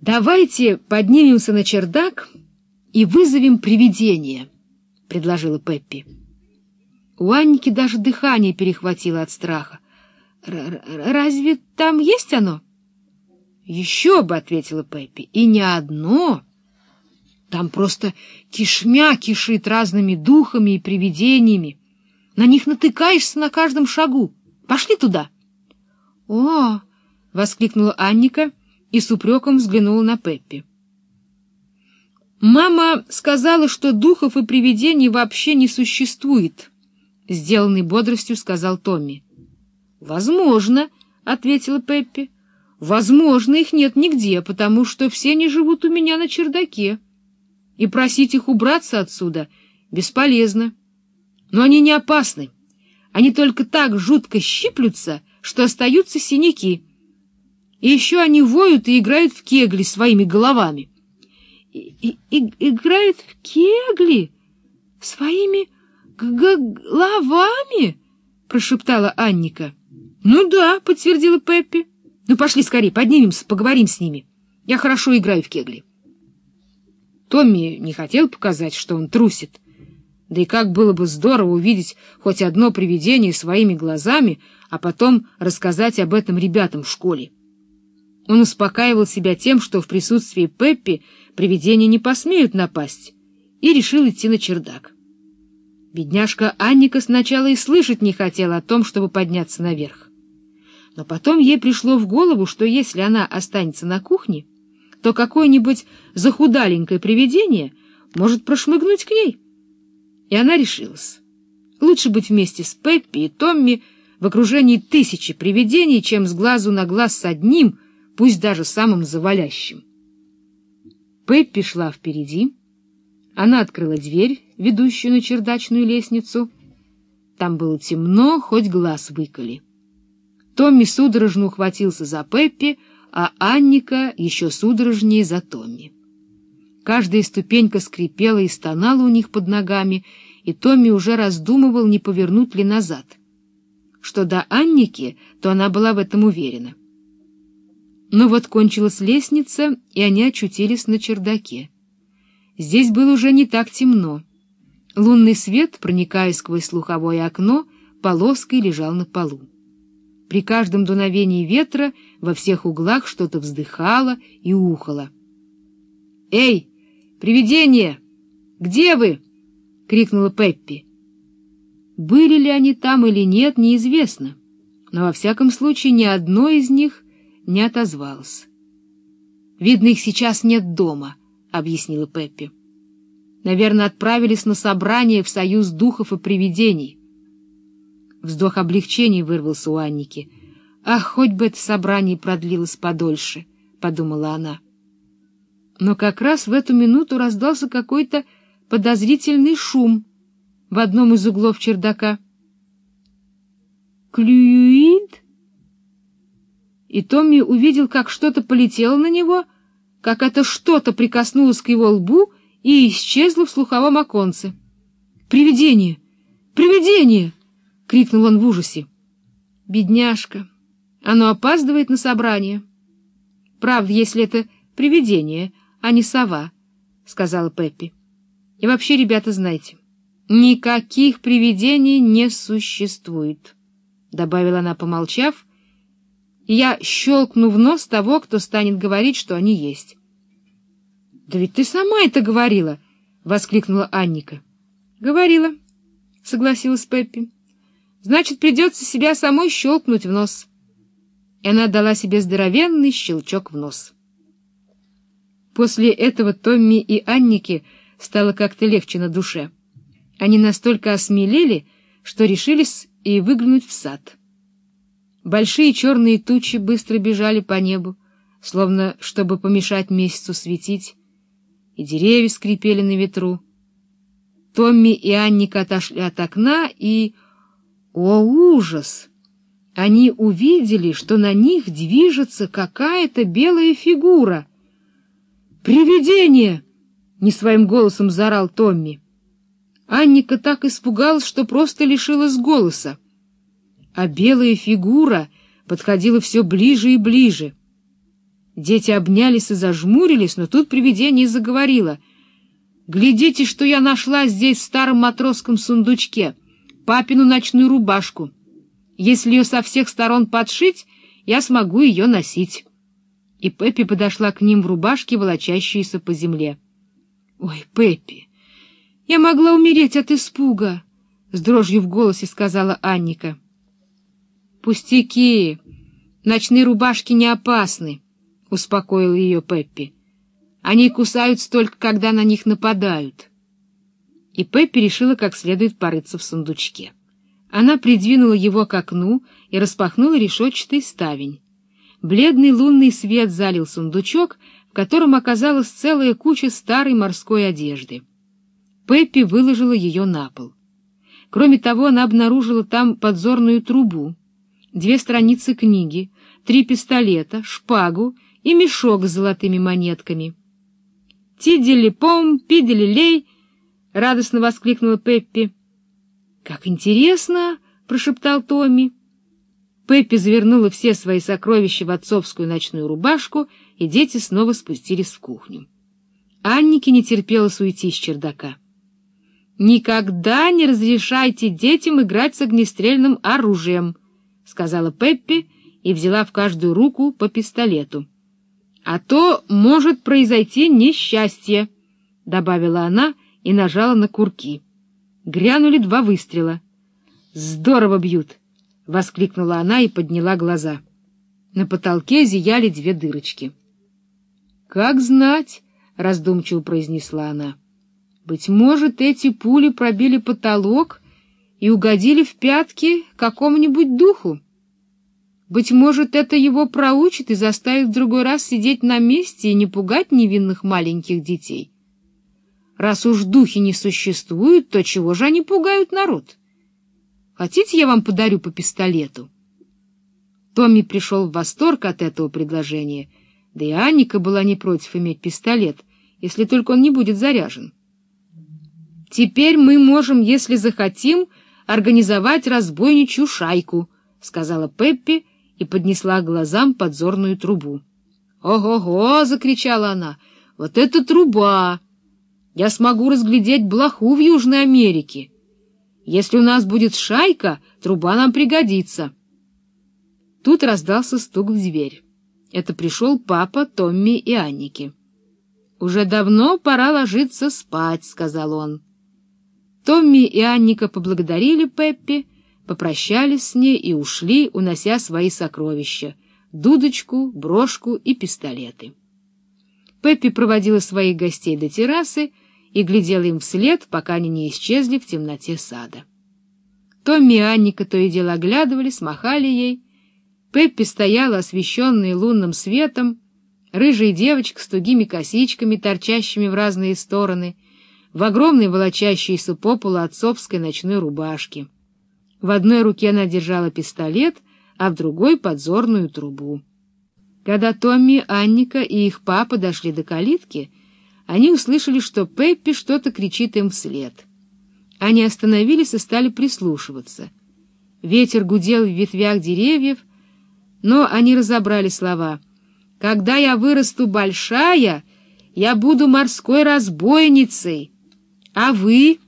«Давайте поднимемся на чердак и вызовем привидение», — предложила Пеппи. У Анники даже дыхание перехватило от страха. «Разве там есть оно?» «Еще бы», — ответила Пеппи, — «и не одно. Там просто кишмя кишит разными духами и привидениями. На них натыкаешься на каждом шагу. Пошли туда». «О!» — воскликнула Анника и с упреком взглянула на Пеппи. «Мама сказала, что духов и привидений вообще не существует», — сделанный бодростью сказал Томми. «Возможно», — ответила Пеппи. «Возможно, их нет нигде, потому что все они живут у меня на чердаке. И просить их убраться отсюда бесполезно. Но они не опасны. Они только так жутко щиплются, что остаются синяки. И еще они воют и играют в кегли своими головами». И, и, играют в кегли своими головами? — прошептала Анника. — Ну да, — подтвердила Пеппи. — Ну пошли скорее, поднимемся, поговорим с ними. Я хорошо играю в кегли. Томми не хотел показать, что он трусит. Да и как было бы здорово увидеть хоть одно привидение своими глазами, а потом рассказать об этом ребятам в школе. Он успокаивал себя тем, что в присутствии Пеппи привидения не посмеют напасть, и решил идти на чердак. Бедняжка Анника сначала и слышать не хотела о том, чтобы подняться наверх. Но потом ей пришло в голову, что если она останется на кухне, то какое-нибудь захудаленькое привидение может прошмыгнуть к ней. И она решилась. Лучше быть вместе с Пеппи и Томми в окружении тысячи привидений, чем с глазу на глаз с одним, пусть даже самым завалящим. Пеппи шла впереди. Она открыла дверь, ведущую на чердачную лестницу. Там было темно, хоть глаз выколи. Томми судорожно ухватился за Пеппи, а Анника еще судорожнее за Томми. Каждая ступенька скрипела и стонала у них под ногами, и Томми уже раздумывал, не повернуть ли назад. Что до Анники, то она была в этом уверена. Но вот кончилась лестница, и они очутились на чердаке. Здесь было уже не так темно. Лунный свет, проникая сквозь слуховое окно, полоской лежал на полу. При каждом дуновении ветра во всех углах что-то вздыхало и ухало. «Эй, привидение! Где вы?» — крикнула Пеппи. Были ли они там или нет, неизвестно, но во всяком случае ни одно из них не отозвался. «Видно, их сейчас нет дома», — объяснила Пеппи. «Наверное, отправились на собрание в союз духов и привидений». Вздох облегчения вырвался у Анники. «Ах, хоть бы это собрание продлилось подольше», — подумала она. Но как раз в эту минуту раздался какой-то подозрительный шум в одном из углов чердака. «Клюид?» И Томми увидел, как что-то полетело на него, как это что-то прикоснулось к его лбу и исчезло в слуховом оконце. «Привидение! Привидение!» — крикнул он в ужасе. «Бедняжка! Оно опаздывает на собрание!» «Правда, если это привидение, а не сова», — сказала Пеппи. «И вообще, ребята, знайте, никаких привидений не существует», — добавила она, помолчав, и я щелкну в нос того, кто станет говорить, что они есть. — Да ведь ты сама это говорила! — воскликнула Анника. — Говорила, — согласилась Пеппи. — Значит, придется себя самой щелкнуть в нос. И она дала себе здоровенный щелчок в нос. После этого Томми и Аннике стало как-то легче на душе. Они настолько осмелели, что решились и выглянуть в сад. Большие черные тучи быстро бежали по небу, словно чтобы помешать месяцу светить, и деревья скрипели на ветру. Томми и Анника отошли от окна, и... О, ужас! Они увидели, что на них движется какая-то белая фигура. «Привидение!» — не своим голосом заорал Томми. Анника так испугалась, что просто лишилась голоса а белая фигура подходила все ближе и ближе. Дети обнялись и зажмурились, но тут привидение заговорило. «Глядите, что я нашла здесь в старом матросском сундучке, папину ночную рубашку. Если ее со всех сторон подшить, я смогу ее носить». И Пеппи подошла к ним в рубашке, волочащейся по земле. «Ой, Пеппи, я могла умереть от испуга!» — с дрожью в голосе сказала Анника. «Пустяки! Ночные рубашки не опасны!» — успокоил ее Пеппи. «Они кусаются только, когда на них нападают». И Пеппи решила как следует порыться в сундучке. Она придвинула его к окну и распахнула решетчатый ставень. Бледный лунный свет залил сундучок, в котором оказалась целая куча старой морской одежды. Пеппи выложила ее на пол. Кроме того, она обнаружила там подзорную трубу, две страницы книги, три пистолета, шпагу и мешок с золотыми монетками. «Тидели-пом, пидели-лей!» — радостно воскликнула Пеппи. «Как интересно!» — прошептал Томми. Пеппи завернула все свои сокровища в отцовскую ночную рубашку, и дети снова спустились в кухню. Аннике не терпелось уйти с чердака. «Никогда не разрешайте детям играть с огнестрельным оружием», — сказала Пеппи и взяла в каждую руку по пистолету. «А то может произойти несчастье», — добавила она и нажала на курки. Грянули два выстрела. «Здорово бьют!» — воскликнула она и подняла глаза. На потолке зияли две дырочки. «Как знать!» — раздумчиво произнесла она. «Быть может, эти пули пробили потолок и угодили в пятки какому-нибудь духу. Быть может, это его проучит и заставит в другой раз сидеть на месте и не пугать невинных маленьких детей. Раз уж духи не существуют, то чего же они пугают народ? Хотите, я вам подарю по пистолету?» Томми пришел в восторг от этого предложения, да и Анника была не против иметь пистолет, если только он не будет заряжен. «Теперь мы можем, если захотим, организовать разбойничью шайку», — сказала Пеппи и поднесла глазам подзорную трубу. «Ого-го!» — закричала она. «Вот это труба! Я смогу разглядеть блоху в Южной Америке. Если у нас будет шайка, труба нам пригодится». Тут раздался стук в дверь. Это пришел папа Томми и Анники. «Уже давно пора ложиться спать», — сказал он. Томми и Анника поблагодарили Пеппи, попрощались с ней и ушли, унося свои сокровища — дудочку, брошку и пистолеты. Пеппи проводила своих гостей до террасы и глядела им вслед, пока они не исчезли в темноте сада. Томми и Анника то и дело оглядывались, махали ей. Пеппи стояла, освещенная лунным светом, рыжая девочка с тугими косичками, торчащими в разные стороны — в огромной волочащейся по полу отцовской ночной рубашке. В одной руке она держала пистолет, а в другой — подзорную трубу. Когда Томми, Анника и их папа дошли до калитки, они услышали, что Пеппи что-то кричит им вслед. Они остановились и стали прислушиваться. Ветер гудел в ветвях деревьев, но они разобрали слова. «Когда я вырасту большая, я буду морской разбойницей». А вы?